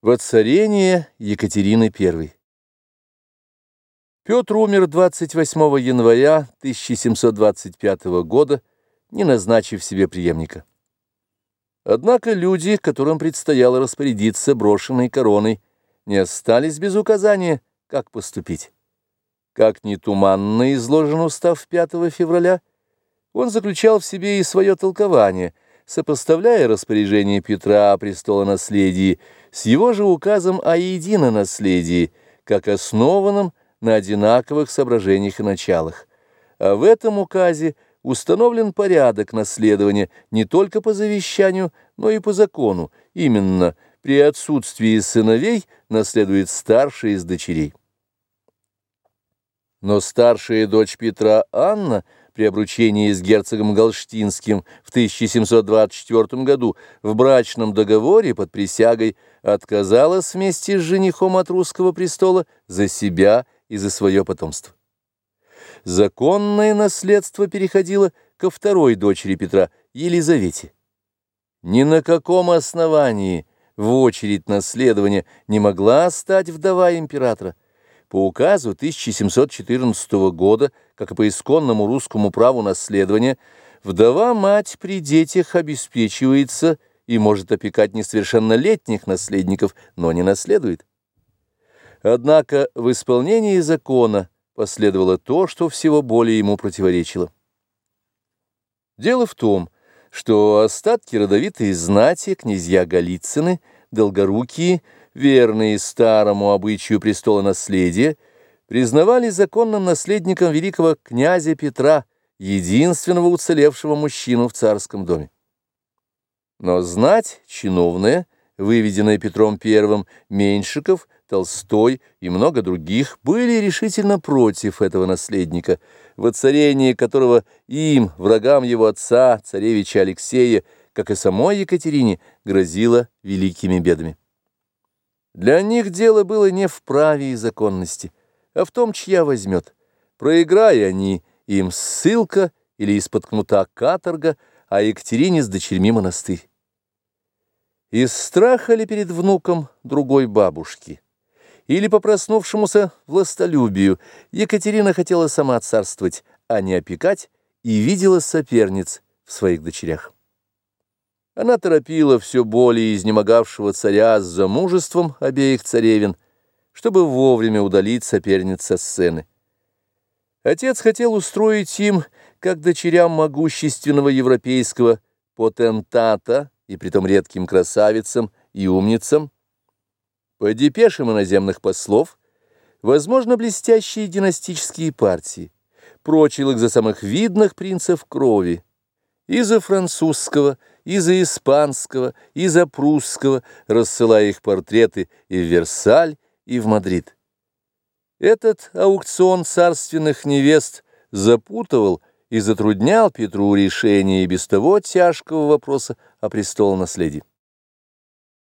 Воцарение Екатерины I Петр умер 28 января 1725 года, не назначив себе преемника. Однако люди, которым предстояло распорядиться брошенной короной, не остались без указания, как поступить. Как не туманно изложен устав 5 февраля, он заключал в себе и свое толкование – сопоставляя распоряжение Петра о престолонаследии с его же указом о единонаследии, как основанном на одинаковых соображениях и началах. А в этом указе установлен порядок наследования не только по завещанию, но и по закону, именно при отсутствии сыновей наследует старшая из дочерей. Но старшая дочь Петра Анна – при обручении с герцогом Галштинским в 1724 году в брачном договоре под присягой отказалась вместе с женихом от русского престола за себя и за свое потомство. Законное наследство переходило ко второй дочери Петра, Елизавете. Ни на каком основании в очередь наследования не могла стать вдова императора, по указу 1714 года, как и по исконному русскому праву наследования, вдова-мать при детях обеспечивается и может опекать несовершеннолетних наследников, но не наследует. Однако в исполнении закона последовало то, что всего более ему противоречило. Дело в том, что остатки родовитой знати, князья Голицыны, Долгорукие, верные старому обычаю престола наследия, признавали законным наследником великого князя Петра, единственного уцелевшего мужчину в царском доме. Но знать чиновная, выведенная Петром I, Меньшиков, Толстой и много других, были решительно против этого наследника, воцарение которого им, врагам его отца, царевича Алексея, как и самой Екатерине, грозило великими бедами. Для них дело было не в праве и законности, а в том, чья возьмет. Проиграя они, им ссылка или из-под кнута каторга, а Екатерине с дочерьми монастырь. Из страха ли перед внуком другой бабушки? Или по проснувшемуся властолюбию Екатерина хотела сама царствовать, а не опекать, и видела соперниц в своих дочерях. Она торопила все более изнемогавшего царя с замужеством обеих царевин, чтобы вовремя удалить соперниц со сцены. Отец хотел устроить им, как дочерям могущественного европейского потентата, и притом редким красавицам и умницам, по депешам иноземных послов, возможно, блестящие династические партии, прочил их за самых видных принцев крови, и за французского, и за испанского, и за прусского, рассылая их портреты и в Версаль, и в Мадрид. Этот аукцион царственных невест запутывал и затруднял Петру решение без того тяжкого вопроса о престолонаследии.